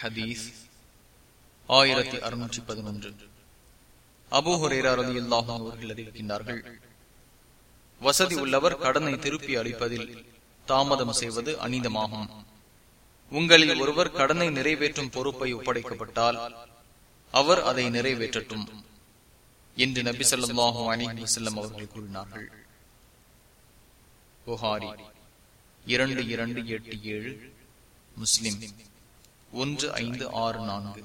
ஹதீஸ் ஆயிரத்தி அறுநூற்றி பதினொன்று. அபூஹுரேரா ரதி அவர்கள் அறிவிக்கின்றார்கள் வசதி உள்ளவர் கடனை திருப்பி அளிப்பதில் தாமதம் செய்வது அனிதமாகும் உங்களில் ஒருவர் கடனை நிறைவேற்றும் பொறுப்பை ஒப்படைக்கப்பட்டால் அவர் அதை நிறைவேற்றட்டும் என்று நபி சொல்லாஹு அணிஹி செல்லம் அவர்கள் கூறினார்கள். புகாரி இரண்டு இரண்டு எட்டு ஏழு முஸ்லிம். ஒன்று ஐந்து ஆறு நான்கு.